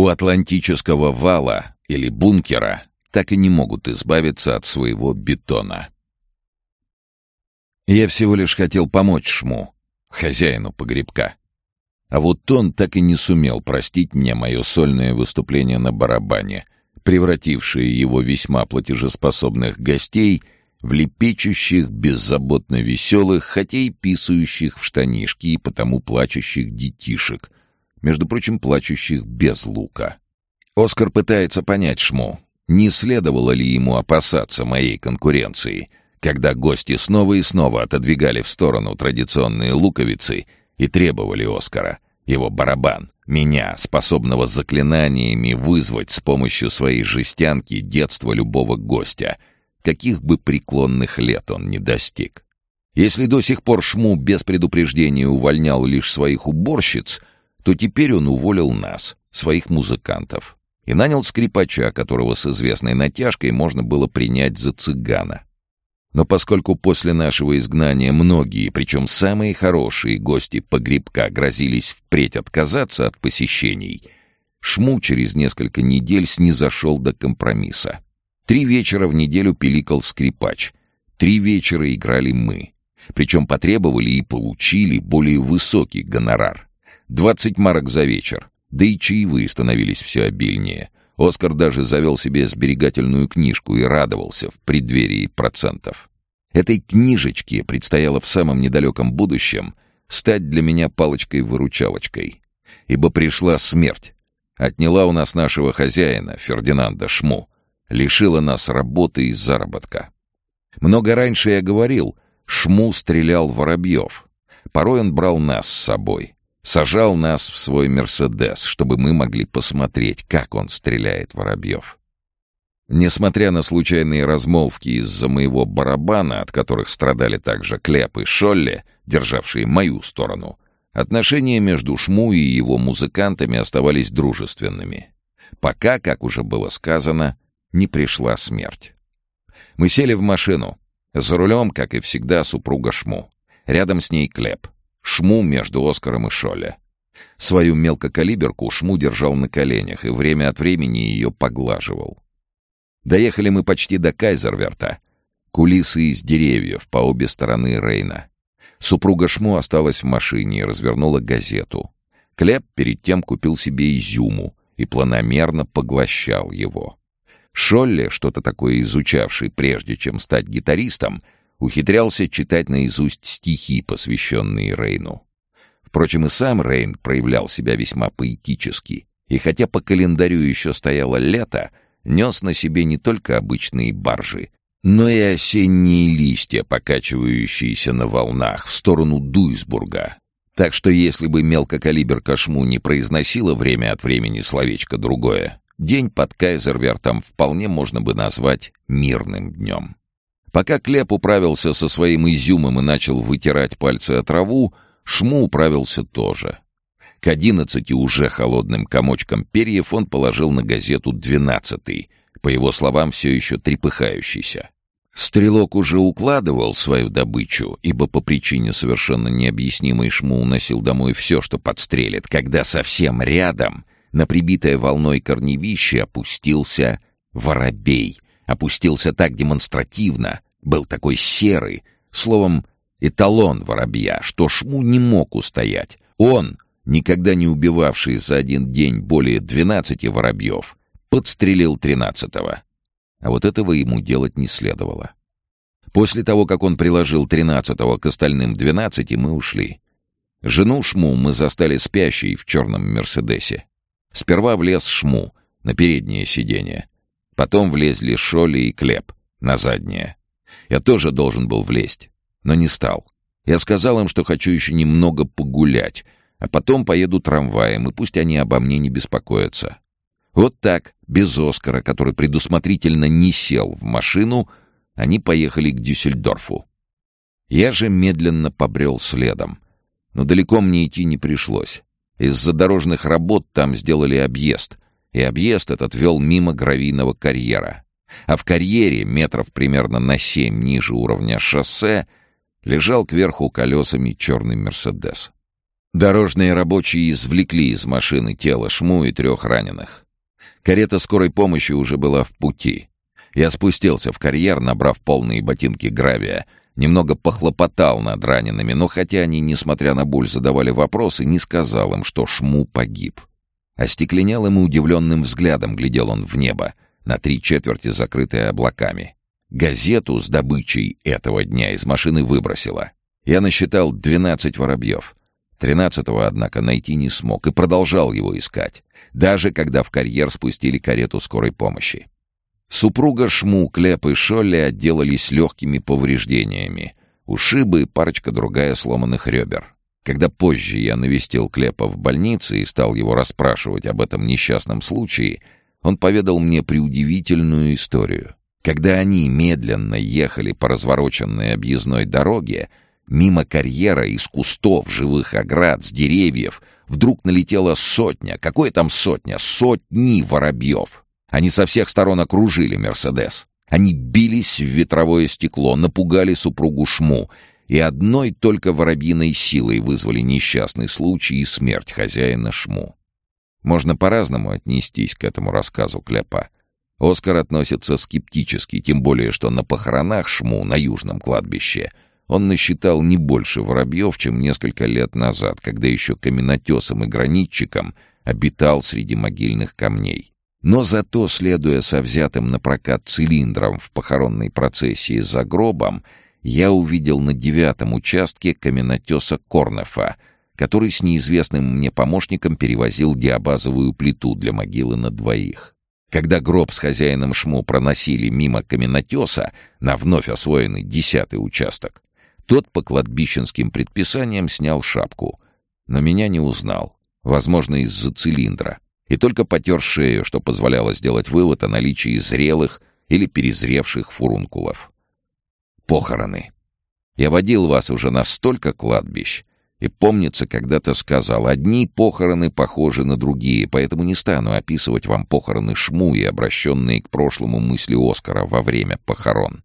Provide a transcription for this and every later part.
У Атлантического вала или бункера так и не могут избавиться от своего бетона. Я всего лишь хотел помочь Шму, хозяину погребка. А вот он так и не сумел простить мне мое сольное выступление на барабане, превратившее его весьма платежеспособных гостей в лепечущих, беззаботно веселых, хотя и писающих в штанишки и потому плачущих детишек, между прочим, плачущих без лука. Оскар пытается понять Шму, не следовало ли ему опасаться моей конкуренции, когда гости снова и снова отодвигали в сторону традиционные луковицы и требовали Оскара, его барабан, меня, способного заклинаниями вызвать с помощью своей жестянки детство любого гостя, каких бы преклонных лет он не достиг. Если до сих пор Шму без предупреждения увольнял лишь своих уборщиц, то теперь он уволил нас, своих музыкантов, и нанял скрипача, которого с известной натяжкой можно было принять за цыгана. Но поскольку после нашего изгнания многие, причем самые хорошие гости погребка грозились впредь отказаться от посещений, Шму через несколько недель снизошел до компромисса. Три вечера в неделю пиликал скрипач, три вечера играли мы. Причем потребовали и получили более высокий гонорар. Двадцать марок за вечер, да и чаевые становились все обильнее — Оскар даже завел себе сберегательную книжку и радовался в преддверии процентов. Этой книжечке предстояло в самом недалеком будущем стать для меня палочкой-выручалочкой. Ибо пришла смерть. Отняла у нас нашего хозяина, Фердинанда Шму. Лишила нас работы и заработка. Много раньше я говорил, Шму стрелял воробьев. Порой он брал нас с собой сажал нас в свой «Мерседес», чтобы мы могли посмотреть, как он стреляет воробьев. Несмотря на случайные размолвки из-за моего барабана, от которых страдали также Клеп и Шолли, державшие мою сторону, отношения между Шму и его музыкантами оставались дружественными. Пока, как уже было сказано, не пришла смерть. Мы сели в машину. За рулем, как и всегда, супруга Шму. Рядом с ней Клеп — Шму между Оскаром и Шолле. Свою мелкокалиберку Шму держал на коленях и время от времени ее поглаживал. Доехали мы почти до Кайзерверта. Кулисы из деревьев по обе стороны Рейна. Супруга Шму осталась в машине и развернула газету. Клеп перед тем купил себе изюму и планомерно поглощал его. Шолле, что-то такое изучавший прежде, чем стать гитаристом, — ухитрялся читать наизусть стихи, посвященные Рейну. Впрочем, и сам Рейн проявлял себя весьма поэтически, и хотя по календарю еще стояло лето, нес на себе не только обычные баржи, но и осенние листья, покачивающиеся на волнах в сторону Дуйсбурга. Так что если бы мелкокалибер Кошму не произносила время от времени словечко другое, день под Кайзервертом вполне можно бы назвать мирным днем. Пока Клеп управился со своим изюмом и начал вытирать пальцы о траву, Шму управился тоже. К одиннадцати уже холодным комочком перьев он положил на газету «Двенадцатый», по его словам, все еще трепыхающийся. Стрелок уже укладывал свою добычу, ибо по причине совершенно необъяснимой Шму уносил домой все, что подстрелит, когда совсем рядом, на прибитое волной корневище, опустился воробей — опустился так демонстративно, был такой серый, словом, эталон воробья, что Шму не мог устоять. Он, никогда не убивавший за один день более двенадцати воробьев, подстрелил тринадцатого. А вот этого ему делать не следовало. После того, как он приложил тринадцатого к остальным двенадцати, мы ушли. Жену Шму мы застали спящей в черном «Мерседесе». Сперва влез Шму на переднее сиденье, Потом влезли Шоли и Клеп на заднее. Я тоже должен был влезть, но не стал. Я сказал им, что хочу еще немного погулять, а потом поеду трамваем, и пусть они обо мне не беспокоятся. Вот так, без Оскара, который предусмотрительно не сел в машину, они поехали к Дюссельдорфу. Я же медленно побрел следом. Но далеко мне идти не пришлось. Из-за дорожных работ там сделали объезд — и объезд этот вел мимо гравийного карьера. А в карьере, метров примерно на семь ниже уровня шоссе, лежал кверху колесами черный «Мерседес». Дорожные рабочие извлекли из машины тело Шму и трех раненых. Карета скорой помощи уже была в пути. Я спустился в карьер, набрав полные ботинки гравия, немного похлопотал над ранеными, но хотя они, несмотря на боль, задавали вопросы, не сказал им, что Шму погиб. Остекленелым и удивленным взглядом глядел он в небо, на три четверти закрытое облаками. Газету с добычей этого дня из машины выбросила. Я насчитал двенадцать воробьев. Тринадцатого, однако, найти не смог и продолжал его искать, даже когда в карьер спустили карету скорой помощи. Супруга Шму, Клеп и Шолли отделались легкими повреждениями. Ушибы и парочка другая сломанных ребер. Когда позже я навестил Клепа в больнице и стал его расспрашивать об этом несчастном случае, он поведал мне преудивительную историю. Когда они медленно ехали по развороченной объездной дороге, Мимо карьера из кустов, живых оград, с деревьев вдруг налетела сотня, какое там сотня, сотни воробьев. Они со всех сторон окружили «Мерседес». Они бились в ветровое стекло, напугали супругу Шму и одной только воробьиной силой вызвали несчастный случай и смерть хозяина Шму. Можно по-разному отнестись к этому рассказу Кляпа. Оскар относится скептически, тем более, что на похоронах Шму на южном кладбище — он насчитал не больше воробьев, чем несколько лет назад, когда еще каменотесом и гранитчиком обитал среди могильных камней. Но зато, следуя со взятым на прокат цилиндром в похоронной процессии за гробом, я увидел на девятом участке каменотеса Корнефа, который с неизвестным мне помощником перевозил диабазовую плиту для могилы на двоих. Когда гроб с хозяином Шму проносили мимо каменотеса на вновь освоенный десятый участок, тот по кладбищенским предписаниям снял шапку, но меня не узнал, возможно, из-за цилиндра, и только потер шею, что позволяло сделать вывод о наличии зрелых или перезревших фурункулов. Похороны. Я водил вас уже на столько кладбищ, и, помнится, когда-то сказал, одни похороны похожи на другие, поэтому не стану описывать вам похороны Шму и обращенные к прошлому мысли Оскара во время похорон.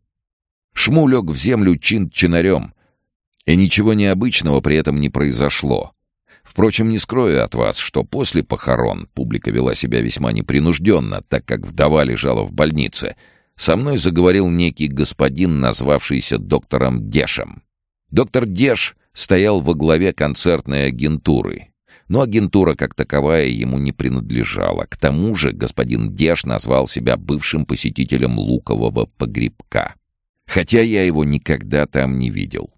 Шму лег в землю чин-чинарем, и ничего необычного при этом не произошло. Впрочем, не скрою от вас, что после похорон публика вела себя весьма непринужденно, так как вдова лежала в больнице. Со мной заговорил некий господин, назвавшийся доктором Дешем. Доктор Деш стоял во главе концертной агентуры, но агентура как таковая ему не принадлежала. К тому же господин Деш назвал себя бывшим посетителем лукового погребка хотя я его никогда там не видел.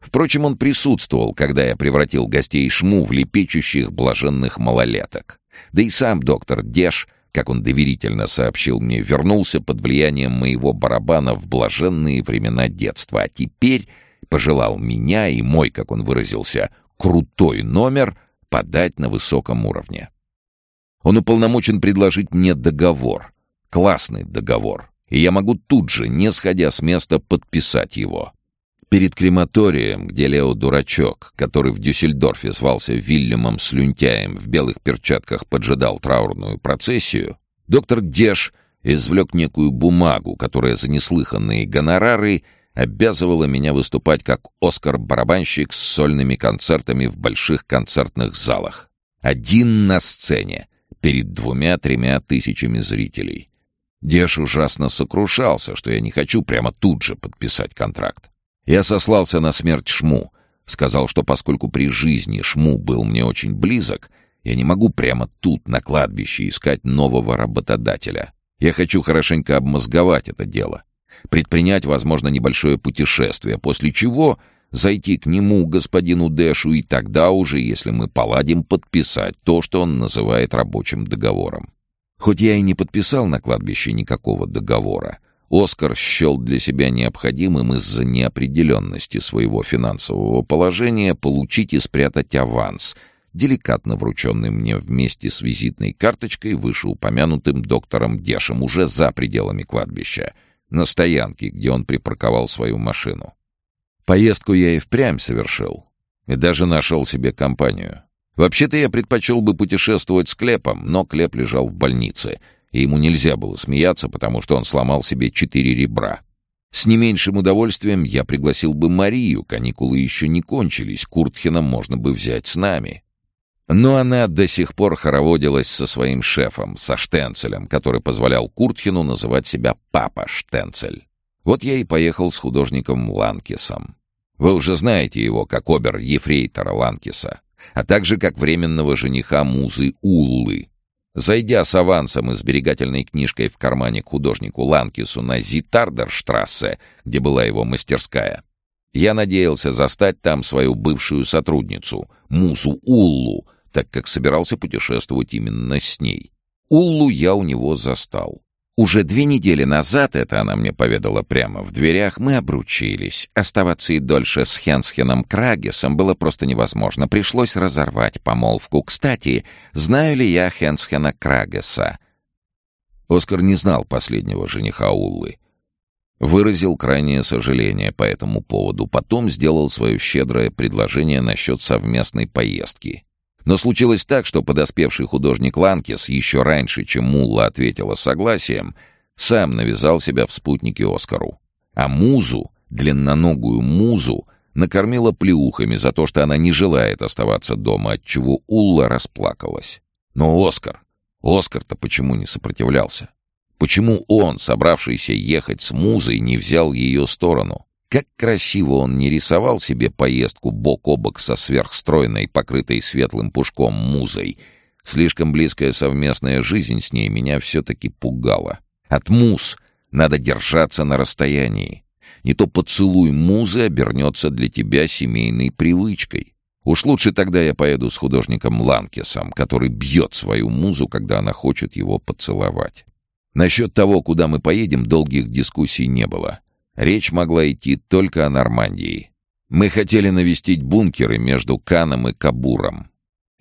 Впрочем, он присутствовал, когда я превратил гостей Шму в лепечущих блаженных малолеток. Да и сам доктор Деш, как он доверительно сообщил мне, вернулся под влиянием моего барабана в блаженные времена детства, а теперь пожелал меня и мой, как он выразился, крутой номер подать на высоком уровне. Он уполномочен предложить мне договор, классный договор, и я могу тут же, не сходя с места, подписать его. Перед крематорием, где Лео Дурачок, который в Дюссельдорфе звался Вильямом Слюнтяем, в белых перчатках поджидал траурную процессию, доктор Деш извлек некую бумагу, которая за неслыханные гонорары обязывала меня выступать как Оскар-барабанщик с сольными концертами в больших концертных залах. Один на сцене, перед двумя-тремя тысячами зрителей. Деш ужасно сокрушался, что я не хочу прямо тут же подписать контракт. Я сослался на смерть Шму, сказал, что поскольку при жизни Шму был мне очень близок, я не могу прямо тут, на кладбище, искать нового работодателя. Я хочу хорошенько обмозговать это дело, предпринять, возможно, небольшое путешествие, после чего зайти к нему, господину Дэшу, и тогда уже, если мы поладим, подписать то, что он называет рабочим договором. Хоть я и не подписал на кладбище никакого договора, Оскар счел для себя необходимым из-за неопределенности своего финансового положения получить и спрятать аванс, деликатно врученный мне вместе с визитной карточкой вышеупомянутым доктором Дешем уже за пределами кладбища, на стоянке, где он припарковал свою машину. Поездку я и впрямь совершил, и даже нашел себе компанию. Вообще-то я предпочел бы путешествовать с Клепом, но Клеп лежал в больнице, и ему нельзя было смеяться, потому что он сломал себе четыре ребра. С не меньшим удовольствием я пригласил бы Марию, каникулы еще не кончились, Куртхена можно бы взять с нами. Но она до сих пор хороводилась со своим шефом, со Штенцелем, который позволял Куртхену называть себя «папа Штенцель». Вот я и поехал с художником Ланкисом. Вы уже знаете его как обер-ефрейтора Ланкиса, а также как временного жениха музы Уллы. Зайдя с авансом и сберегательной книжкой в кармане художнику Ланкису на Зитардерштрассе, где была его мастерская, я надеялся застать там свою бывшую сотрудницу, музу Уллу, так как собирался путешествовать именно с ней. Уллу я у него застал. Уже две недели назад, это она мне поведала прямо в дверях, мы обручились. Оставаться и дольше с Хенсхеном Крагесом было просто невозможно. Пришлось разорвать помолвку. Кстати, знаю ли я Хенсхена Крагеса? Оскар не знал последнего жениха Уллы. Выразил крайнее сожаление по этому поводу. Потом сделал свое щедрое предложение насчет совместной поездки. Но случилось так, что подоспевший художник Ланкис еще раньше, чем Мулла ответила согласием, сам навязал себя в спутнике Оскару. А музу, длинноногую музу, накормила плеухами за то, что она не желает оставаться дома, отчего Улла расплакалась. Но Оскар, Оскар-то почему не сопротивлялся? Почему он, собравшийся ехать с музой, не взял ее сторону? Как красиво он не рисовал себе поездку бок о бок со сверхстройной, покрытой светлым пушком музой. Слишком близкая совместная жизнь с ней меня все-таки пугала. От муз надо держаться на расстоянии. Не то поцелуй музы обернется для тебя семейной привычкой. Уж лучше тогда я поеду с художником Ланкесом, который бьет свою музу, когда она хочет его поцеловать. Насчет того, куда мы поедем, долгих дискуссий не было. Речь могла идти только о Нормандии. Мы хотели навестить бункеры между Каном и Кабуром,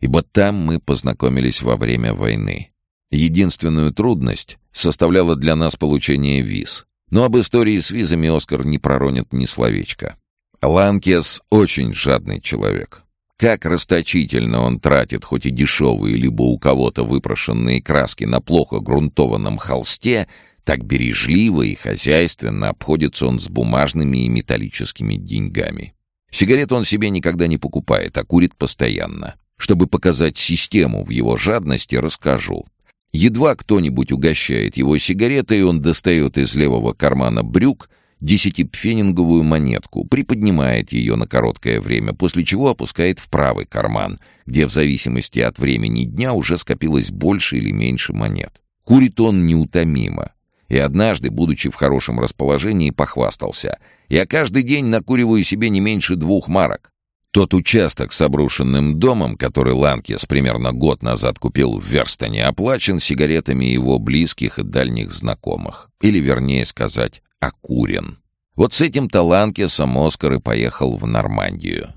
ибо там мы познакомились во время войны. Единственную трудность составляло для нас получение виз. Но об истории с визами Оскар не проронит ни словечка. Ланкес очень жадный человек. Как расточительно он тратит хоть и дешевые, либо у кого-то выпрошенные краски на плохо грунтованном холсте — так бережливо и хозяйственно обходится он с бумажными и металлическими деньгами. Сигарет он себе никогда не покупает, а курит постоянно. Чтобы показать систему в его жадности, расскажу. Едва кто-нибудь угощает его сигаретой, он достает из левого кармана брюк десятипфенинговую монетку, приподнимает ее на короткое время, после чего опускает в правый карман, где в зависимости от времени дня уже скопилось больше или меньше монет. Курит он неутомимо, и однажды, будучи в хорошем расположении, похвастался. «Я каждый день накуриваю себе не меньше двух марок». Тот участок с обрушенным домом, который Ланкес примерно год назад купил в Верстоне, оплачен сигаретами его близких и дальних знакомых. Или, вернее сказать, окурен. Вот с этим-то Ланкесом Оскар и поехал в Нормандию.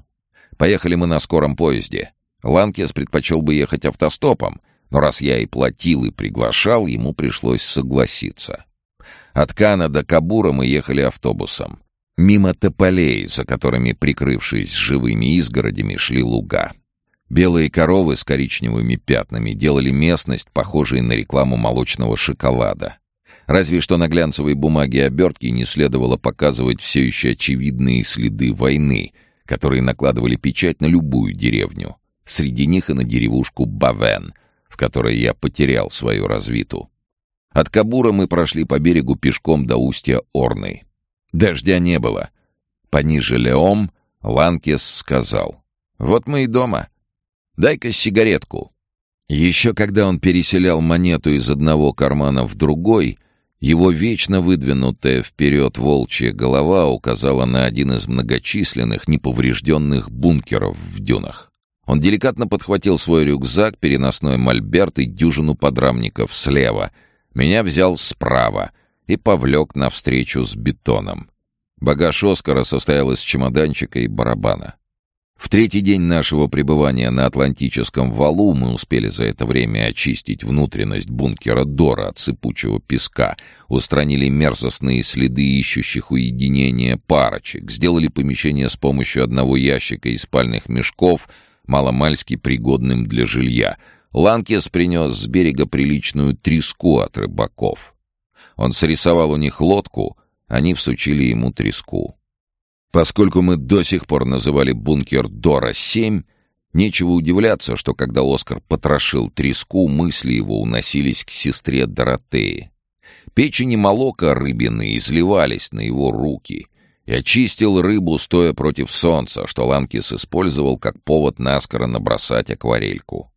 Поехали мы на скором поезде. Ланкес предпочел бы ехать автостопом — но раз я и платил, и приглашал, ему пришлось согласиться. От Кана до Кабура мы ехали автобусом. Мимо тополей, за которыми, прикрывшись живыми изгородями, шли луга. Белые коровы с коричневыми пятнами делали местность, похожей на рекламу молочного шоколада. Разве что на глянцевой бумаге обертки не следовало показывать все еще очевидные следы войны, которые накладывали печать на любую деревню. Среди них и на деревушку Бавен — в которой я потерял свою развиту. От Кабура мы прошли по берегу пешком до устья Орны. Дождя не было. Пониже Леом Ланкес сказал. «Вот мы и дома. Дай-ка сигаретку». Еще когда он переселял монету из одного кармана в другой, его вечно выдвинутая вперед волчья голова указала на один из многочисленных неповрежденных бункеров в дюнах. Он деликатно подхватил свой рюкзак, переносной мольберт и дюжину подрамников слева. Меня взял справа и повлек навстречу с бетоном. Багаж Оскара состоял из чемоданчика и барабана. В третий день нашего пребывания на Атлантическом валу мы успели за это время очистить внутренность бункера Дора от сыпучего песка, устранили мерзостные следы ищущих уединения парочек, сделали помещение с помощью одного ящика и спальных мешков — маломальски пригодным для жилья, Ланкес принес с берега приличную треску от рыбаков. Он срисовал у них лодку, они всучили ему треску. Поскольку мы до сих пор называли бункер Дора-7, нечего удивляться, что когда Оскар потрошил треску, мысли его уносились к сестре Доротеи. Печени молока рыбины изливались на его руки, и очистил рыбу, стоя против солнца, что Ланкис использовал как повод наскоро набросать акварельку.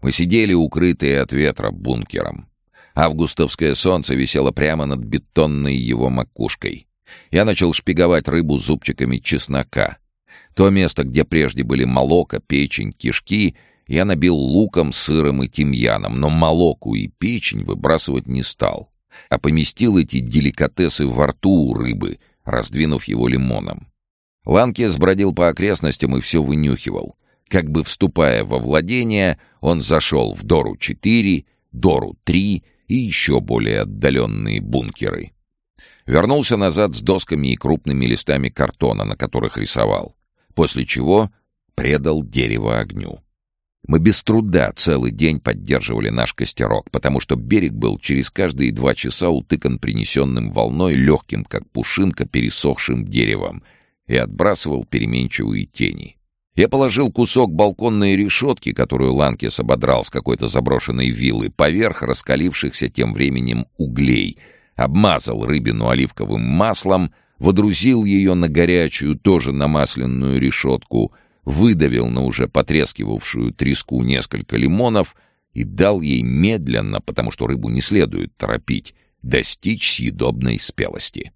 Мы сидели, укрытые от ветра, бункером. Августовское солнце висело прямо над бетонной его макушкой. Я начал шпиговать рыбу зубчиками чеснока. То место, где прежде были молоко, печень, кишки, я набил луком, сыром и тимьяном, но молоку и печень выбрасывать не стал, а поместил эти деликатесы во рту у рыбы, раздвинув его лимоном. Ланкес бродил по окрестностям и все вынюхивал. Как бы вступая во владение, он зашел в Дору-4, Дору-3 и еще более отдаленные бункеры. Вернулся назад с досками и крупными листами картона, на которых рисовал, после чего предал дерево огню. Мы без труда целый день поддерживали наш костерок, потому что берег был через каждые два часа утыкан принесенным волной легким, как пушинка, пересохшим деревом и отбрасывал переменчивые тени. Я положил кусок балконной решетки, которую Ланкис ободрал с какой-то заброшенной виллы, поверх раскалившихся тем временем углей, обмазал рыбину оливковым маслом, водрузил ее на горячую, тоже намасленную решетку, выдавил на уже потрескивавшую треску несколько лимонов и дал ей медленно, потому что рыбу не следует торопить, достичь съедобной спелости.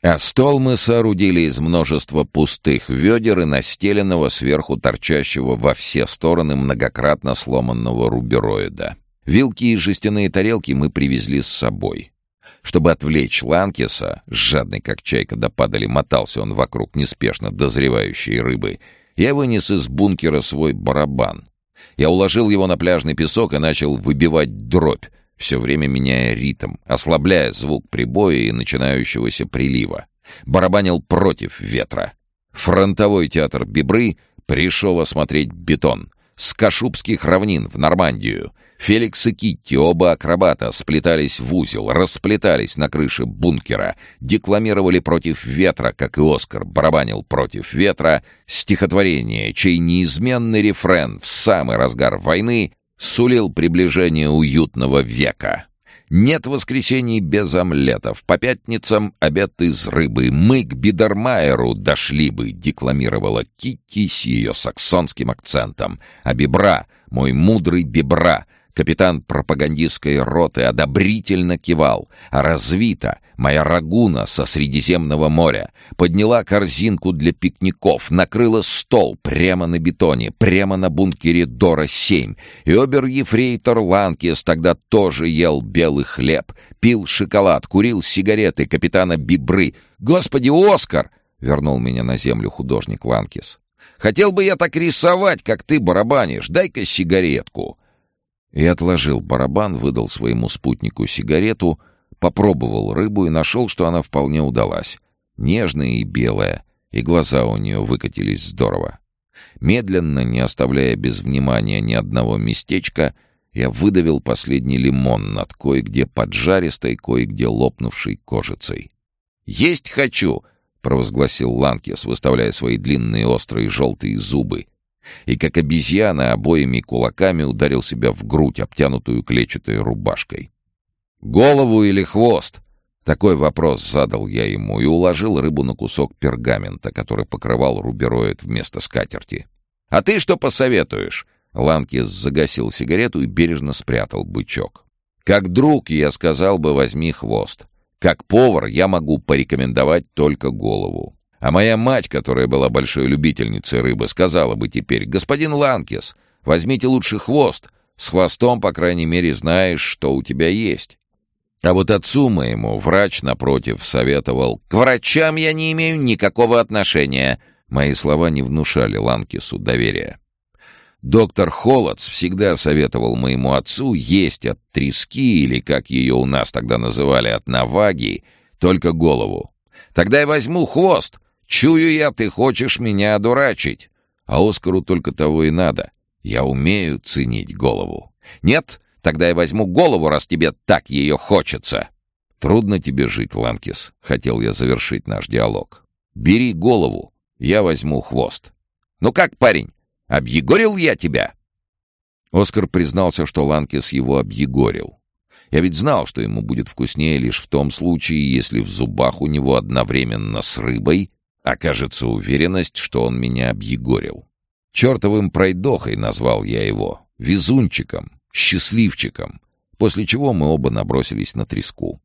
А стол мы соорудили из множества пустых ведер и настеленного сверху торчащего во все стороны многократно сломанного рубероида. Вилки и жестяные тарелки мы привезли с собой. Чтобы отвлечь Ланкиса, жадный как чайка до падали, мотался он вокруг неспешно дозревающей рыбы, я вынес из бункера свой барабан. Я уложил его на пляжный песок и начал выбивать дробь, все время меняя ритм, ослабляя звук прибоя и начинающегося прилива. Барабанил против ветра. Фронтовой театр Бибры пришел осмотреть бетон. С Кашубских равнин в Нормандию. Феликс и Китти, оба акробата, сплетались в узел, расплетались на крыше бункера, декламировали против ветра, как и Оскар барабанил против ветра, стихотворение, чей неизменный рефрен в самый разгар войны сулил приближение уютного века. Нет воскресений без омлетов. По пятницам обед из рыбы. Мы к Бидермайеру дошли бы, декламировала Китти с ее саксонским акцентом. А Бибра, мой мудрый Бибра, Капитан пропагандистской роты одобрительно кивал, развита моя рагуна со Средиземного моря подняла корзинку для пикников, накрыла стол прямо на бетоне, прямо на бункере Дора-7, и обер-ефрейтор Ланкес тогда тоже ел белый хлеб, пил шоколад, курил сигареты капитана Бибры. «Господи, Оскар!» — вернул меня на землю художник Ланкес. «Хотел бы я так рисовать, как ты барабанишь. Дай-ка сигаретку». И отложил барабан, выдал своему спутнику сигарету, попробовал рыбу и нашел, что она вполне удалась. Нежная и белая, и глаза у нее выкатились здорово. Медленно, не оставляя без внимания ни одного местечка, я выдавил последний лимон над кое-где поджаристой, кое-где лопнувшей кожицей. «Есть хочу!» — провозгласил Ланкес, выставляя свои длинные острые желтые зубы и как обезьяна обоими кулаками ударил себя в грудь, обтянутую клетчатой рубашкой. «Голову или хвост?» Такой вопрос задал я ему и уложил рыбу на кусок пергамента, который покрывал рубероид вместо скатерти. «А ты что посоветуешь?» Ланкис загасил сигарету и бережно спрятал бычок. «Как друг я сказал бы, возьми хвост. Как повар я могу порекомендовать только голову. А моя мать, которая была большой любительницей рыбы, сказала бы теперь, «Господин Ланкис, возьмите лучше хвост. С хвостом, по крайней мере, знаешь, что у тебя есть». А вот отцу моему врач, напротив, советовал, «К врачам я не имею никакого отношения». Мои слова не внушали Ланкису доверия. Доктор Холодс всегда советовал моему отцу есть от трески, или, как ее у нас тогда называли, от наваги, только голову. «Тогда я возьму хвост», Чую я, ты хочешь меня одурачить. А Оскару только того и надо. Я умею ценить голову. Нет? Тогда я возьму голову, раз тебе так ее хочется. «Трудно тебе жить, Ланкис», — хотел я завершить наш диалог. «Бери голову, я возьму хвост». «Ну как, парень, объегорил я тебя?» Оскар признался, что Ланкис его объегорил. Я ведь знал, что ему будет вкуснее лишь в том случае, если в зубах у него одновременно с рыбой окажется уверенность, что он меня объегорил. Чертовым пройдохой назвал я его, везунчиком, счастливчиком, после чего мы оба набросились на треску.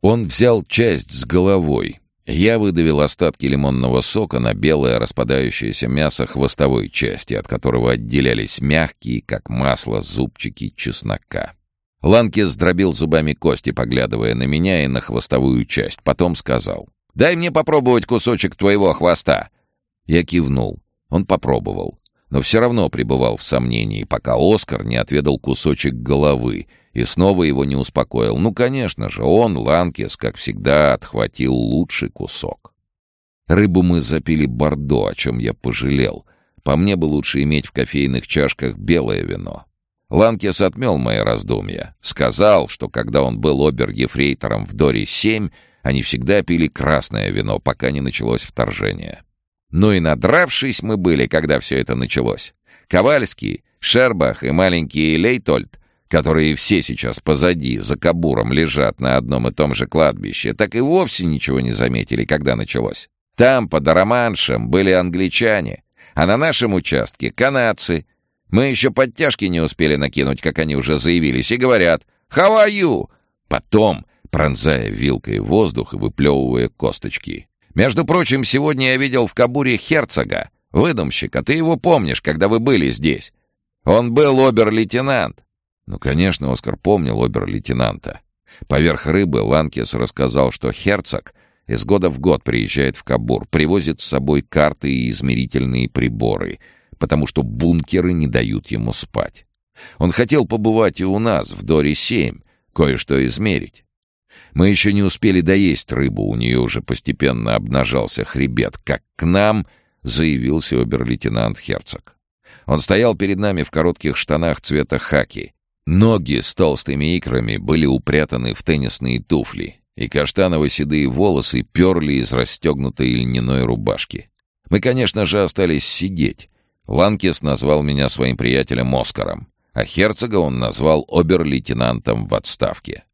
Он взял часть с головой. Я выдавил остатки лимонного сока на белое распадающееся мясо хвостовой части, от которого отделялись мягкие, как масло, зубчики чеснока. Ланки сдробил зубами кости, поглядывая на меня и на хвостовую часть. Потом сказал, «Дай мне попробовать кусочек твоего хвоста». Я кивнул. Он попробовал, но все равно пребывал в сомнении, пока Оскар не отведал кусочек головы — и снова его не успокоил. Ну, конечно же, он, Ланкес, как всегда, отхватил лучший кусок. Рыбу мы запили бордо, о чем я пожалел. По мне бы лучше иметь в кофейных чашках белое вино. Ланкес отмел мои раздумья. Сказал, что когда он был обер-ефрейтором в Доре-7, они всегда пили красное вино, пока не началось вторжение. Ну и надравшись мы были, когда все это началось. Ковальский, Шербах и маленький Лейтольд которые все сейчас позади, за кабуром, лежат на одном и том же кладбище, так и вовсе ничего не заметили, когда началось. Там, под Араманшем, были англичане, а на нашем участке — канадцы. Мы еще подтяжки не успели накинуть, как они уже заявились, и говорят «How are you?» Потом, пронзая вилкой воздух и выплевывая косточки. «Между прочим, сегодня я видел в Кабуре Херцога, выдумщика. Ты его помнишь, когда вы были здесь? Он был обер-лейтенант. Ну, конечно, Оскар помнил обер-лейтенанта. Поверх рыбы Ланкес рассказал, что Херцог из года в год приезжает в Кабур, привозит с собой карты и измерительные приборы, потому что бункеры не дают ему спать. Он хотел побывать и у нас, в Доре-7, кое-что измерить. Мы еще не успели доесть рыбу, у нее уже постепенно обнажался хребет, как к нам заявился обер-лейтенант Херцог. Он стоял перед нами в коротких штанах цвета хаки, Ноги с толстыми икрами были упрятаны в теннисные туфли, и каштаново-седые волосы перли из расстегнутой льняной рубашки. Мы, конечно же, остались сидеть. Ланкес назвал меня своим приятелем Оскаром, а Херцога он назвал обер-лейтенантом в отставке.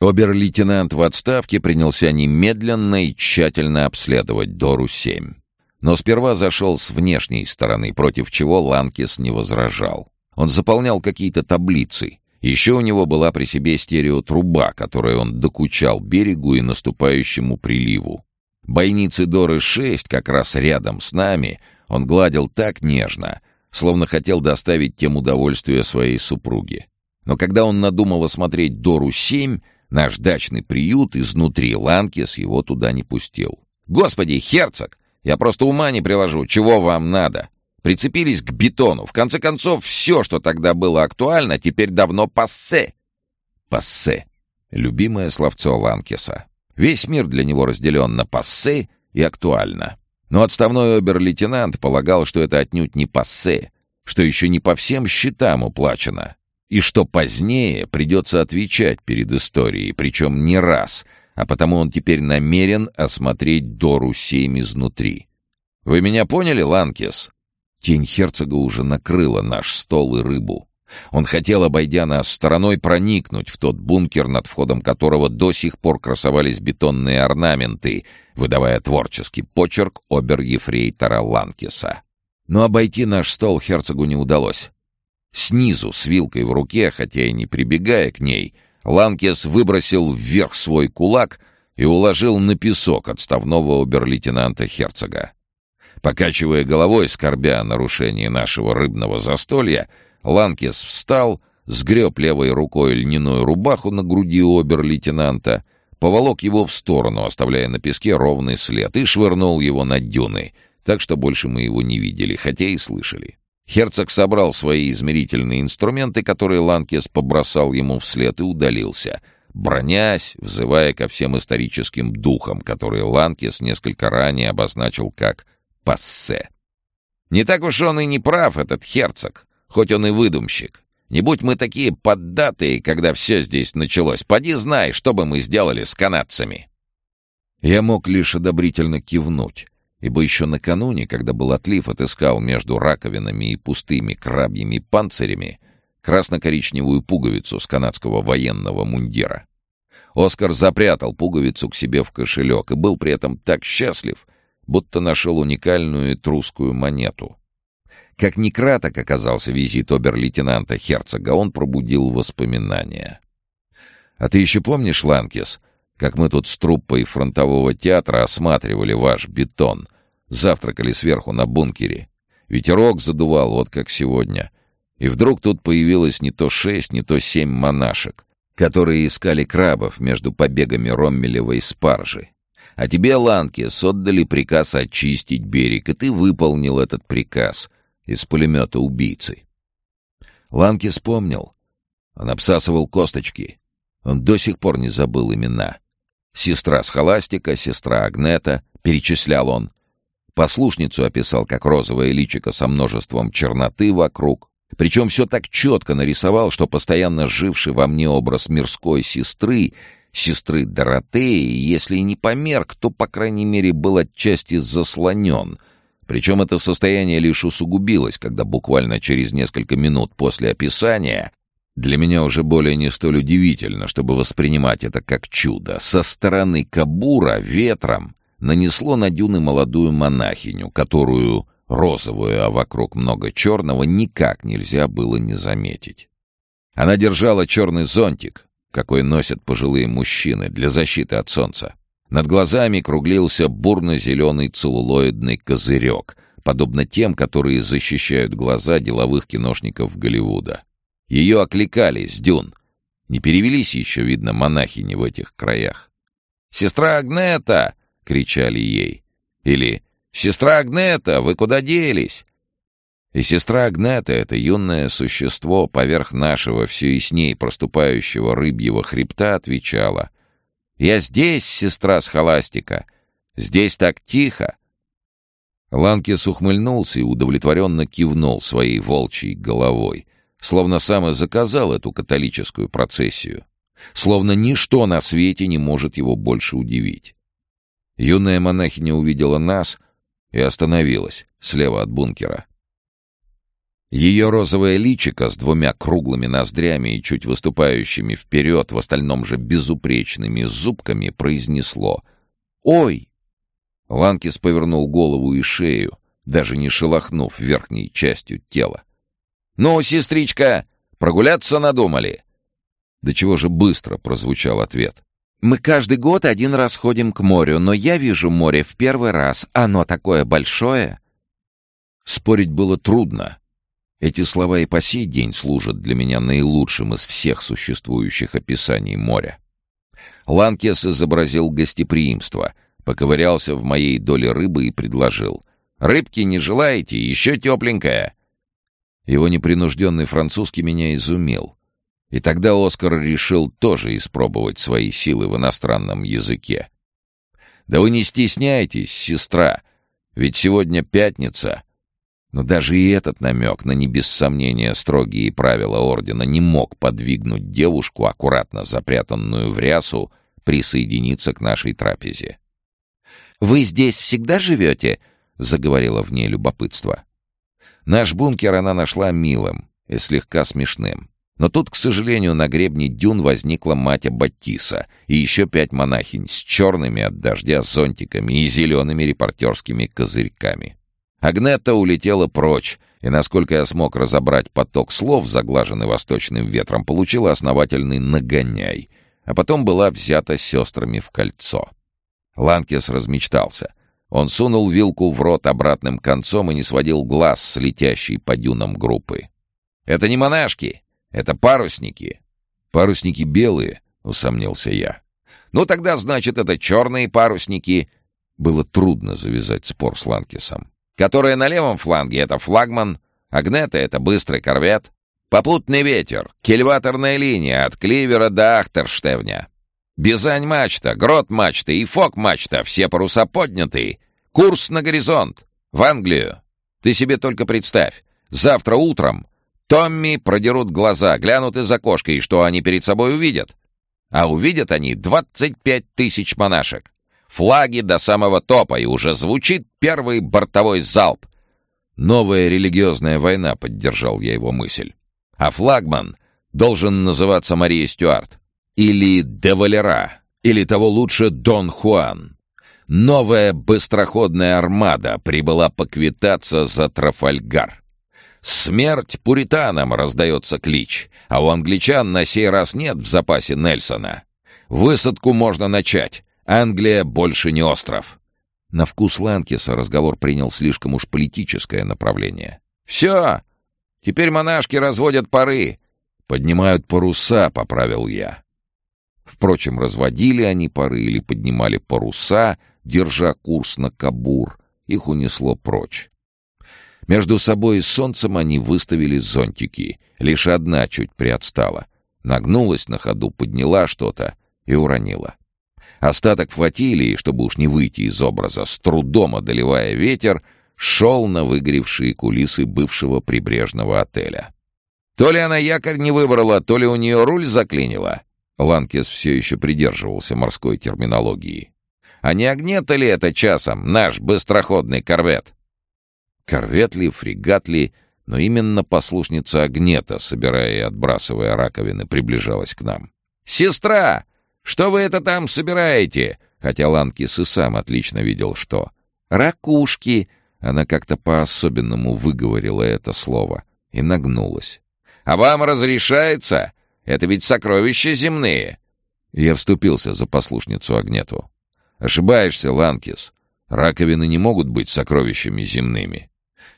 Обер-лейтенант в отставке принялся немедленно и тщательно обследовать Дору-7. Но сперва зашел с внешней стороны, против чего Ланкес не возражал. Он заполнял какие-то таблицы. Еще у него была при себе стереотруба, которой он докучал берегу и наступающему приливу. Бойницы Доры-6 как раз рядом с нами он гладил так нежно, словно хотел доставить тем удовольствие своей супруге. Но когда он надумал осмотреть Дору-7, наш дачный приют изнутри Ланкес его туда не пустил. «Господи, Херцог! Я просто ума не привожу, чего вам надо?» Прицепились к бетону. В конце концов, все, что тогда было актуально, теперь давно пассе. Пассе. Любимое словцо Ланкеса. Весь мир для него разделен на пассе и актуально. Но отставной обер-лейтенант полагал, что это отнюдь не пассе, что еще не по всем счетам уплачено, и что позднее придется отвечать перед историей, причем не раз, а потому он теперь намерен осмотреть Дору семь изнутри. «Вы меня поняли, Ланкес?» Тень герцога уже накрыла наш стол и рыбу. Он хотел, обойдя нас стороной, проникнуть в тот бункер, над входом которого до сих пор красовались бетонные орнаменты, выдавая творческий почерк обер-ефрейтора Ланкиса. Но обойти наш стол герцогу не удалось. Снизу, с вилкой в руке, хотя и не прибегая к ней, Ланкис выбросил вверх свой кулак и уложил на песок отставного обер-лейтенанта Херцога. Покачивая головой, скорбя о нарушении нашего рыбного застолья, Ланкес встал, сгреб левой рукой льняную рубаху на груди обер-лейтенанта, поволок его в сторону, оставляя на песке ровный след, и швырнул его на дюны, так что больше мы его не видели, хотя и слышали. Херцог собрал свои измерительные инструменты, которые Ланкес побросал ему вслед, и удалился, бронясь, взывая ко всем историческим духам, которые Ланкес несколько ранее обозначил как пассе. Не так уж он и не прав, этот Херцог, хоть он и выдумщик. Не будь мы такие поддатые, когда все здесь началось. Поди знай, что бы мы сделали с канадцами!» Я мог лишь одобрительно кивнуть, ибо еще накануне, когда был отлив, отыскал между раковинами и пустыми крабьими панцирями красно-коричневую пуговицу с канадского военного мундира. Оскар запрятал пуговицу к себе в кошелек и был при этом так счастлив, будто нашел уникальную этрусскую монету. Как ни краток оказался визит обер-лейтенанта Херцога, он пробудил воспоминания. «А ты еще помнишь, Ланкис, как мы тут с труппой фронтового театра осматривали ваш бетон, завтракали сверху на бункере? Ветерок задувал, вот как сегодня. И вдруг тут появилось не то шесть, не то семь монашек, которые искали крабов между побегами Роммелевой спаржи. А тебе, Ланкис, отдали приказ очистить берег, и ты выполнил этот приказ — из пулемета убийцы. Ланки вспомнил. Он обсасывал косточки. Он до сих пор не забыл имена. Сестра Схоластика, сестра Агнета, перечислял он. Послушницу описал как розовое личико со множеством черноты вокруг. Причем все так четко нарисовал, что постоянно живший во мне образ мирской сестры, сестры Доротеи, если и не померк, то, по крайней мере, был отчасти заслонен — причем это состояние лишь усугубилось, когда буквально через несколько минут после описания для меня уже более не столь удивительно, чтобы воспринимать это как чудо. Со стороны Кабура ветром нанесло на дюны молодую монахиню, которую, розовую, а вокруг много черного, никак нельзя было не заметить. Она держала черный зонтик, какой носят пожилые мужчины для защиты от солнца. Над глазами круглился бурно-зеленый целлулоидный козырек, подобно тем, которые защищают глаза деловых киношников Голливуда. Ее окликали с дюн. Не перевелись еще, видно, монахини в этих краях. «Сестра Агнета!» — кричали ей. Или «Сестра Агнета, вы куда делись?» И сестра Агнета, это юное существо, поверх нашего все ясней проступающего рыбьего хребта, отвечала — я здесь, сестра схоластика. Здесь так тихо. Ланкис ухмыльнулся и удовлетворенно кивнул своей волчьей головой, словно сам и заказал эту католическую процессию, словно ничто на свете не может его больше удивить. Юная монахиня увидела нас и остановилась слева от бункера. Ее розовое личико с двумя круглыми ноздрями и чуть выступающими вперед, в остальном же безупречными зубками, произнесло «Ой!». Ланкис повернул голову и шею, даже не шелохнув верхней частью тела. «Ну, сестричка, прогуляться надумали?» Да чего же быстро прозвучал ответ. «Мы каждый год один раз ходим к морю, но я вижу море в первый раз. Оно такое большое!» Спорить было трудно. Эти слова и по сей день служат для меня наилучшим из всех существующих описаний моря. Ланкес изобразил гостеприимство, поковырялся в моей доле рыбы и предложил. «Рыбки не желаете? Еще тепленькая!» Его непринужденный французский меня изумил. И тогда Оскар решил тоже испробовать свои силы в иностранном языке. «Да вы не стесняйтесь, сестра, ведь сегодня пятница, но даже и этот намек на не без сомнения строгие правила Ордена не мог подвигнуть девушку, аккуратно запрятанную в рясу, присоединиться к нашей трапезе. «Вы здесь всегда живете?» — заговорила в ней любопытство. Наш бункер она нашла милым и слегка смешным. Но тут, к сожалению, на гребне дюн возникла мать Батиса и еще пять монахинь с черными от дождя зонтиками и зелеными репортерскими козырьками. Агнета улетела прочь, и, насколько я смог разобрать поток слов, заглаженный восточным ветром, получила основательный нагоняй, а потом была взята сестрами в кольцо. Ланкес размечтался. Он сунул вилку в рот обратным концом и не сводил глаз с летящей по дюнам группы. «Это не монашки, это парусники». «Парусники белые», — усомнился я. «Ну тогда, значит, это черные парусники». Было трудно завязать спор с Ланкесом которая на левом фланге — это флагман, Агнета — это быстрый корвет, попутный ветер, кильваторная линия от Кливера до Ахтерштевня. Бизань-мачта, грот-мачта и фок-мачта — все паруса подняты. Курс на горизонт, в Англию. Ты себе только представь, завтра утром Томми продерут глаза, глянут из окошка, и что они перед собой увидят? А увидят они 25 тысяч монашек. Флаги до самого топа, и уже звучит первый бортовой залп. Новая религиозная война, поддержал я его мысль. А флагман должен называться Мария Стюарт. Или де Валера. Или того лучше Дон Хуан. Новая быстроходная армада прибыла поквитаться за Трафальгар. «Смерть пуританам!» — раздается клич, а у англичан на сей раз нет в запасе Нельсона. Высадку можно начать. Англия больше не остров. На вкус Ланкиса разговор принял слишком уж политическое направление. «Все! Теперь монашки разводят пары!» «Поднимают паруса», — поправил я. Впрочем, разводили они пары или поднимали паруса, держа курс на Кабур, их унесло прочь. Между собой и солнцем они выставили зонтики. Лишь одна чуть приотстала. Нагнулась на ходу, подняла что-то и уронила. Остаток флотилии, чтобы уж не выйти из образа, с трудом одолевая ветер, шел на выгоревшие кулисы бывшего прибрежного отеля. То ли она якорь не выбрала, то ли у нее руль заклинила. Ланкес все еще придерживался морской терминологии. А не огнета ли это часом, наш быстроходный корвет? Корвет ли, фрегат ли, но именно послушница Агнета, собирая и отбрасывая раковины, приближалась к нам. «Сестра! Что вы это там собираете?» Хотя Ланкис и сам отлично видел, что. «Ракушки!» Она как-то по-особенному выговорила это слово и нагнулась. «А вам разрешается? Это ведь сокровища земные!» Я вступился за послушницу Агнету. Ошибаешься, Ланкис. Раковины не могут быть сокровищами земными.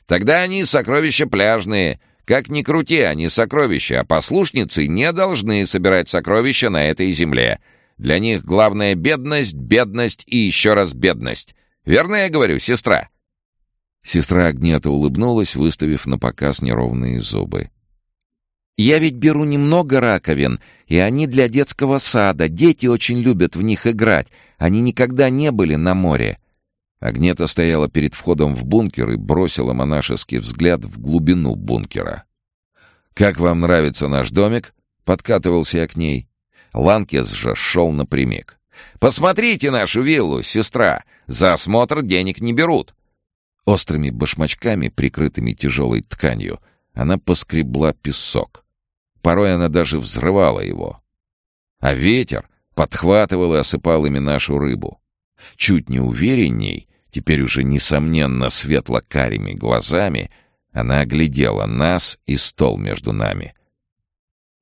Тогда они сокровища пляжные. Как ни крути, они сокровища, а послушницы не должны собирать сокровища на этой земле. Для них главная бедность, бедность и еще раз бедность. Верно я говорю, сестра?» Сестра Агнета улыбнулась, выставив на показ неровные зубы. Я ведь беру немного раковин, и они для детского сада. Дети очень любят в них играть. Они никогда не были на море». Агнета стояла перед входом в бункер и бросила монашеский взгляд в глубину бункера. «Как вам нравится наш домик?» — подкатывался я к ней. Ланкес же шел напрямик. «Посмотрите нашу виллу, сестра! За осмотр денег не берут!» Острыми башмачками, прикрытыми тяжелой тканью, она поскребла песок. Порой она даже взрывала его. А ветер подхватывал и осыпал ими нашу рыбу. Чуть не уверенней, теперь уже несомненно светло-карими глазами, она оглядела нас и стол между нами.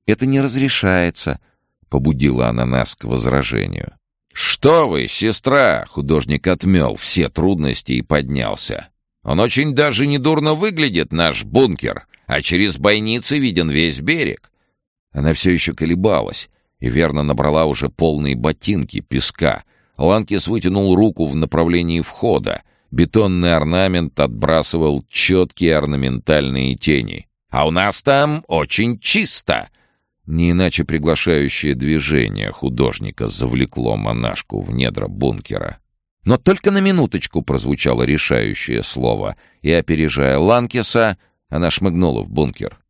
«Это не разрешается», — побудила она нас к возражению. «Что вы, сестра!» — художник отмел все трудности и поднялся. «Он очень даже недурно выглядит, наш бункер а через бойницы виден весь берег. Она все еще колебалась и верно набрала уже полные ботинки песка. Ланкис вытянул руку в направлении входа. Бетонный орнамент отбрасывал четкие орнаментальные тени. «А у нас там очень чисто!» Не иначе приглашающее движение художника завлекло монашку в недра бункера. Но только на минуточку прозвучало решающее слово, и, опережая Ланкиса, она шмыгнула в бункер.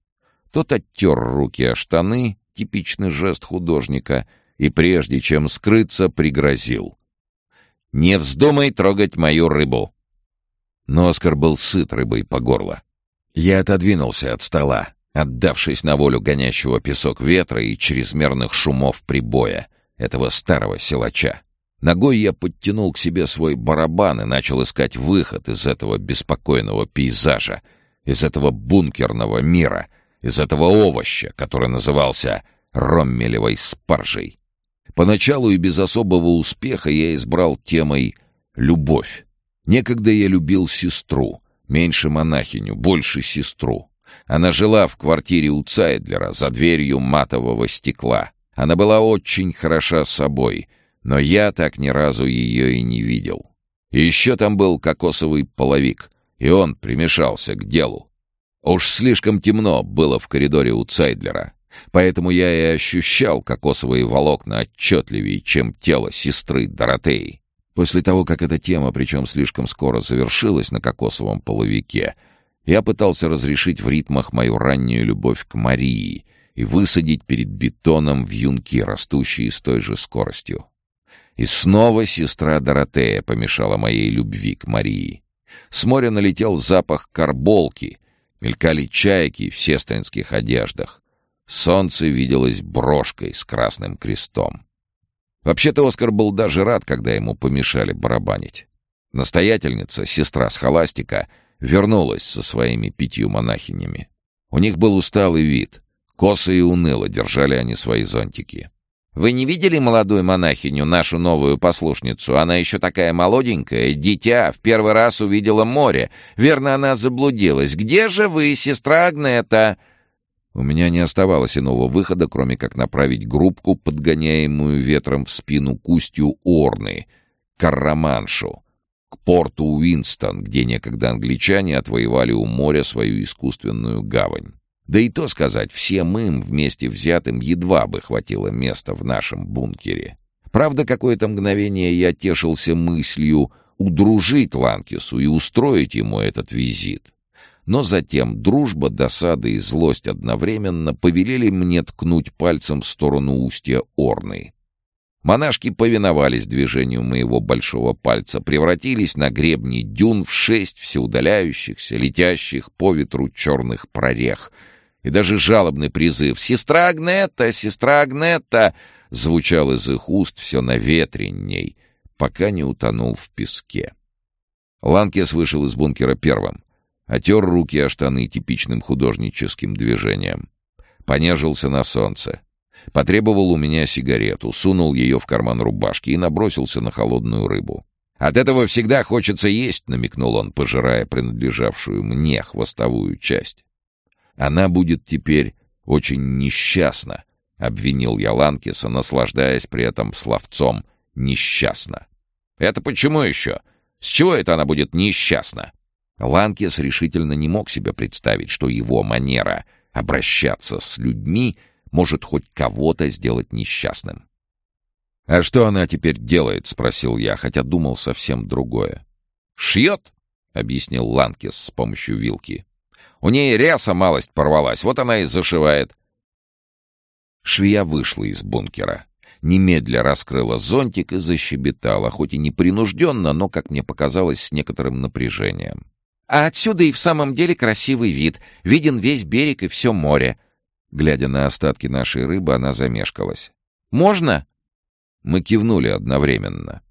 Тот оттер руки о штаны, типичный жест художника, и прежде чем скрыться, пригрозил. «Не вздумай трогать мою рыбу!» Но Оскар был сыт рыбой по горло. Я отодвинулся от стола, отдавшись на волю гонящего песок ветра и чрезмерных шумов прибоя, этого старого силача. Ногой я подтянул к себе свой барабан и начал искать выход из этого беспокойного пейзажа — из этого бункерного мира, из этого овоща, который назывался роммелевой спаржей. Поначалу и без особого успеха я избрал темой «любовь». Некогда я любил сестру, меньше монахиню, больше сестру. Она жила в квартире у Цайдлера за дверью матового стекла. Она была очень хороша собой, но я так ни разу ее и не видел. И еще там был кокосовый половик — и он примешался к делу. Уж слишком темно было в коридоре у Цайдлера, поэтому я и ощущал кокосовые волокна отчетливее, чем тело сестры Доротеи. После того, как эта тема, причем слишком скоро завершилась на кокосовом половике, Я пытался разрешить в ритмах мою раннюю любовь к Марии и высадить перед бетоном вьюнки, растущие с той же скоростью. И снова сестра Доротея помешала моей любви к Марии. С моря налетел запах карболки, мелькали чайки в сестринских одеждах. Солнце виделось брошкой с красным крестом. Вообще-то Оскар был даже рад, когда ему помешали барабанить. Настоятельница, сестра схоластика, вернулась со своими пятью монахинями. У них был усталый вид. Косо и уныло держали они свои зонтики. Вы не видели молодую монахиню, нашу новую послушницу? Она еще такая молоденькая, дитя, в первый раз увидела море. Верно, она заблудилась. Где же вы, сестра Агнета?» У меня не оставалось иного выхода, кроме как направить группку, подгоняемую ветром в спину к устью Орны, Карраманшу, к порту Уинстон, где некогда англичане отвоевали у моря свою искусственную гавань. Да и то сказать, всем им вместе взятым едва бы хватило места в нашем бункере. Правда, какое-то мгновение я тешился мыслью удружить Ланкису и устроить ему этот визит. Но затем дружба, досада и злость одновременно повелели мне ткнуть пальцем в сторону устья Орны. Монашки повиновались движению моего большого пальца, превратились на гребни дюн в шесть всеудаляющихся, летящих по ветру черных прорех — и даже жалобный призыв «Сестра Агнета! Сестра Агнета!» звучал из их уст все наветренней, пока не утонул в песке. Ланкес вышел из бункера первым, отер руки о штаны типичным художническим движением, понежился на солнце, потребовал у меня сигарету, сунул ее в карман рубашки и набросился на холодную рыбу. «От этого всегда хочется есть», — намекнул он, пожирая принадлежавшую мне хвостовую часть. Она будет теперь очень несчастна, — обвинил я Ланкиса, наслаждаясь при этом словцом «несчастна». «Это почему еще? С чего это она будет несчастна?» Ланкис решительно не мог себе представить, что его манера обращаться с людьми может хоть кого-то сделать несчастным. «А что она теперь делает?» — спросил я, хотя думал совсем другое. «Шьет», — объяснил Ланкис с помощью вилки. У ней ряса малость порвалась, вот она и зашивает. Швея вышла из бункера. Немедля раскрыла зонтик и защебетала, хоть и непринужденно, но, как мне показалось, с некоторым напряжением. «А отсюда и в самом деле красивый вид. Виден весь берег и все море». Глядя на остатки нашей рыбы, она замешкалась. «Можно?» Мы кивнули одновременно.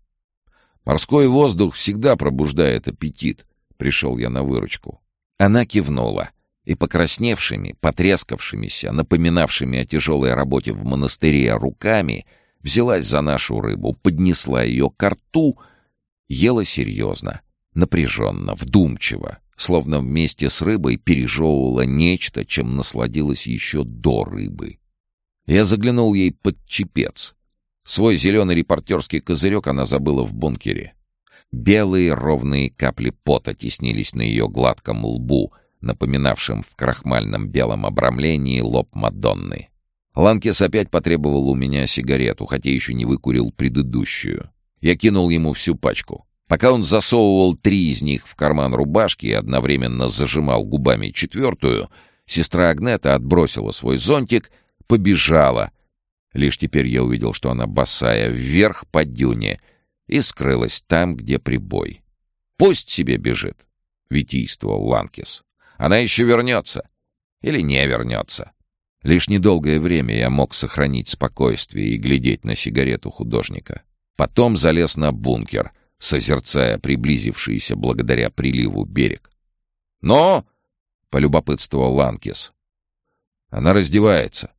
«Морской воздух всегда пробуждает аппетит», — пришел я на выручку. Она кивнула и покрасневшими, потрескавшимися, напоминавшими о тяжелой работе в монастыре руками, взялась за нашу рыбу, поднесла ее к рту, ела серьезно, напряженно, вдумчиво, словно вместе с рыбой пережевывала нечто, чем насладилась еще до рыбы. Я заглянул ей под чепец. Свой зеленый репортерский козырек она забыла в бункере. Белые ровные капли пота теснились на ее гладком лбу, напоминавшем в крахмальном белом обрамлении лоб Мадонны. Ланкес опять потребовал у меня сигарету, хотя еще не выкурил предыдущую. Я кинул ему всю пачку. Пока он засовывал три из них в карман рубашки и одновременно зажимал губами четвертую, сестра Агнета отбросила свой зонтик, побежала. Лишь теперь я увидел, что она босая, вверх по дюне — и скрылась там, где прибой. «Пусть себе бежит», — витийствовал Ланкис. «Она еще вернется. Или не вернется». Лишь недолгое время я мог сохранить спокойствие и глядеть на сигарету художника. Потом залез на бункер, созерцая приблизившийся благодаря приливу берег. «Но!» — полюбопытствовал Ланкис. «Она раздевается.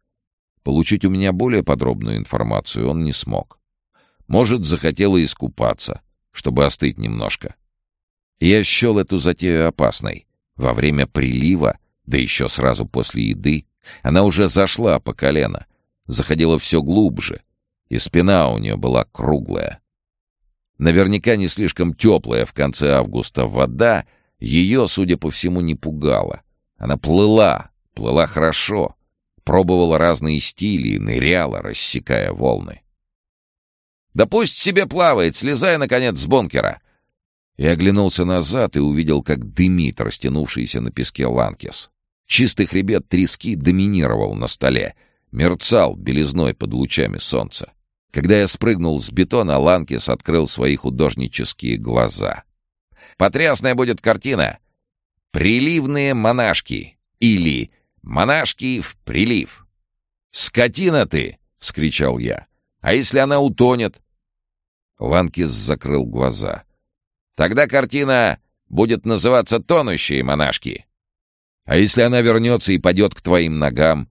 Получить у меня более подробную информацию он не смог. Может, захотела искупаться, чтобы остыть немножко. Я счел эту затею опасной. Во время прилива, да еще сразу после еды, она уже зашла по колено, заходила все глубже, и спина у нее была круглая. Наверняка не слишком теплая в конце августа вода ее, судя по всему, не пугала. Она плыла, плыла хорошо, пробовала разные стили и ныряла, рассекая волны. Да пусть себе плавает, слезай, наконец, с бункера!» и оглянулся назад и увидел, как дымит растянувшийся на песке Ланкис. Чистый хребет трески доминировал на столе, мерцал белизной под лучами солнца. Когда я спрыгнул с бетона, Ланкис открыл свои художнические глаза. «Потрясная будет картина! Приливные монашки!» или «монашки в прилив». «Скотина ты!» — вскричал я. «А если она утонет?» Ланкис закрыл глаза. «Тогда картина будет называться «Тонущие монашки». А если она вернется и падет к твоим ногам?»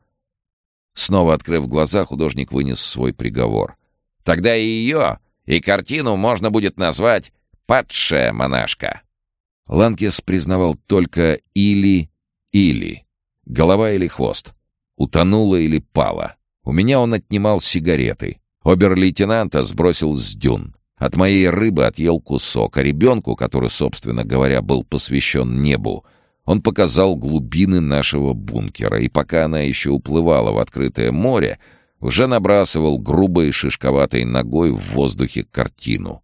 Снова открыв глаза, художник вынес свой приговор. «Тогда и ее, и картину можно будет назвать «Падшая монашка». Ланкис признавал только «или» Или. Голова или хвост. Утонула или пала. У меня он отнимал сигареты. Обер-лейтенанта сбросил с дюн. От моей рыбы отъел кусок, а ребенку, который, собственно говоря, был посвящен небу, он показал глубины нашего бункера, и пока она еще уплывала в открытое море, уже набрасывал грубой шишковатой ногой в воздухе картину.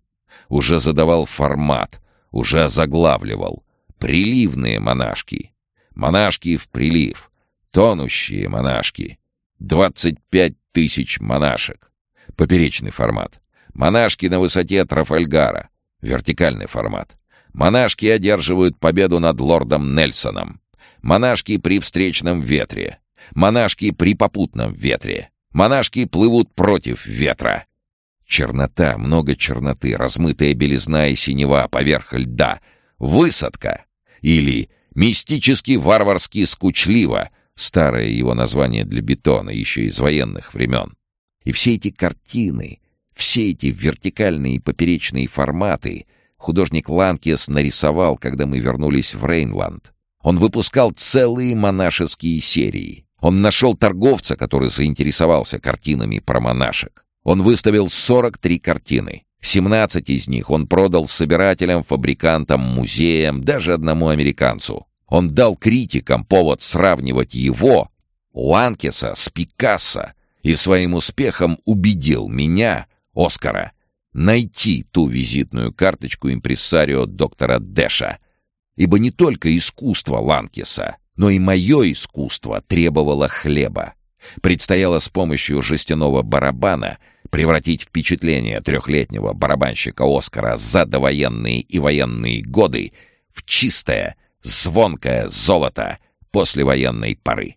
Уже задавал формат, уже заглавливал. «Приливные монашки». Монашки в прилив. Тонущие монашки. 25 тысяч монашек. Поперечный формат. Монашки на высоте Трафальгара. Вертикальный формат. Монашки одерживают победу над лордом Нельсоном. Монашки при встречном ветре. Монашки при попутном ветре. Монашки плывут против ветра. Чернота, много черноты, размытая белизна и синева поверх льда. Высадка. Или Мистически, варварски, скучливо — старое его название для бетона еще из военных времен. И все эти картины, все эти вертикальные и поперечные форматы художник Ланкес нарисовал, когда мы вернулись в Рейнланд. Он выпускал целые монашеские серии. Он нашел торговца, который заинтересовался картинами про монашек. Он выставил 43 картины. 17 из них он продал собирателям, фабрикантам, музеям, даже одному американцу. Он дал критикам повод сравнивать его, Ланкеса, с Пикассо и своим успехом убедил меня, Оскара, найти ту визитную карточку импрессарио доктора Дэша. Ибо не только искусство Ланкеса, но и мое искусство требовало хлеба. Предстояло с помощью жестяного барабана — превратить впечатление трехлетнего барабанщика Оскара за довоенные и военные годы в чистое, звонкое золото послевоенной поры.